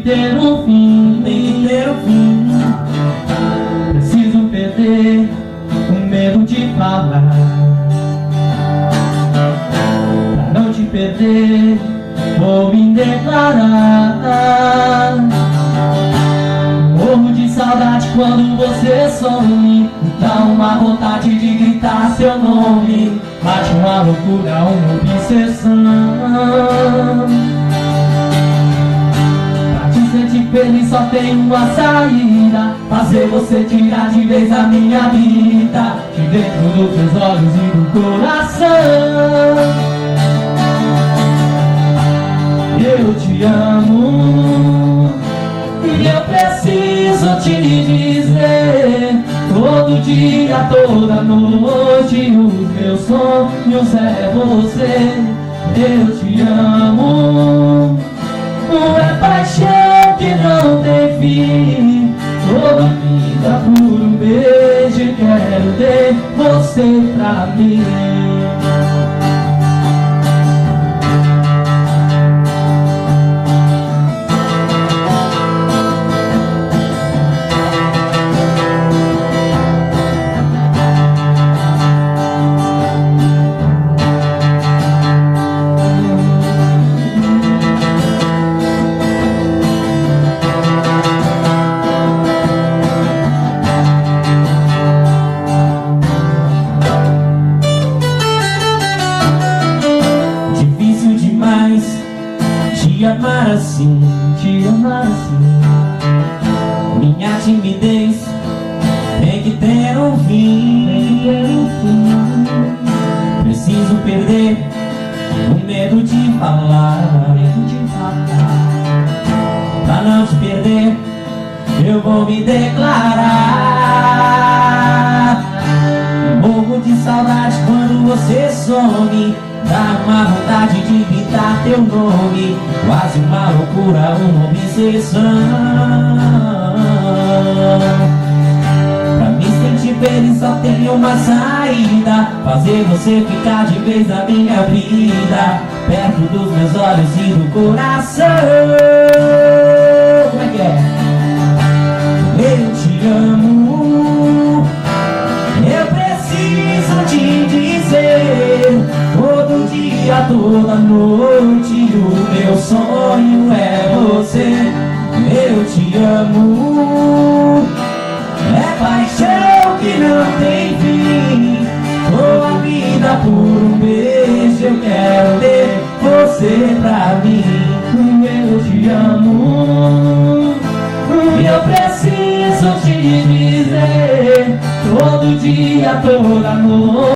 ter um fim, tem que ter um fim. Preciso perder o medo de falar. Pra não te perder, vou me declarar. Morro de saudade quando você some. Dá uma vontade de gritar seu nome. Bate uma loucura, uma obsessão. Só tem uma saída. Fazer você tirar de vez a minha vida. De dentro dos teus olhos e do coração. Eu te amo. E eu preciso te dizer Todo dia, toda noite Os meus sonhos é você. Eu te amo. É paixão que não você pra te amar assim Te amar assim Minha timidez tem que ter um fim. Preciso perder o medo de falar. Pra não te perder eu vou me declarar teu nome Quase uma loucura, uma obsessão Pra me sentir feliz só tem uma saída. Fazer você ficar de vez na minha vida. Perto dos meus olhos e do coração. Como é que é? Eu te amo toda noite O meu sonho é você. Eu te amo. É paixão que não tem fim. A vida por um beijo Eu quero ter você pra mim. Eu te amo. Eu preciso te dizer Todo dia, toda noite